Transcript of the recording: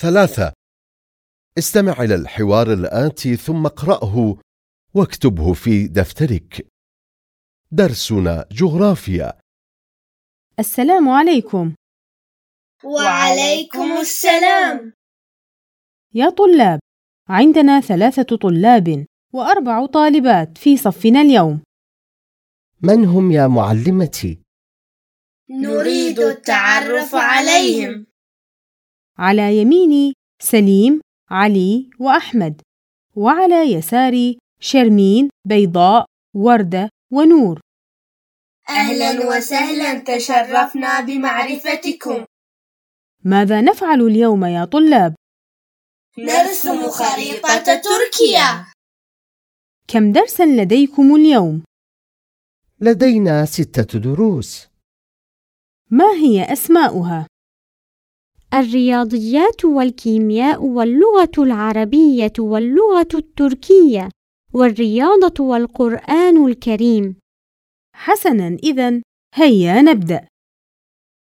ثلاثة. استمع إلى الحوار الآتي ثم اقرأه واكتبه في دفترك. درسنا جغرافيا. السلام عليكم. وعليكم السلام. يا طلاب عندنا ثلاثة طلاب وأربع طالبات في صفنا اليوم. من هم يا معلمتي؟ نريد التعرف عليهم. على يميني سليم علي وأحمد وعلى يساري شرمين بيضاء وردة ونور أهلا وسهلا تشرفنا بمعرفتكم ماذا نفعل اليوم يا طلاب؟ نرسم خريطة تركيا كم درسا لديكم اليوم؟ لدينا ستة دروس ما هي أسماؤها؟ الرياضيات والكيمياء واللغة العربية واللغة التركية والرياضة والقرآن الكريم. حسناً إذن هيا نبدأ.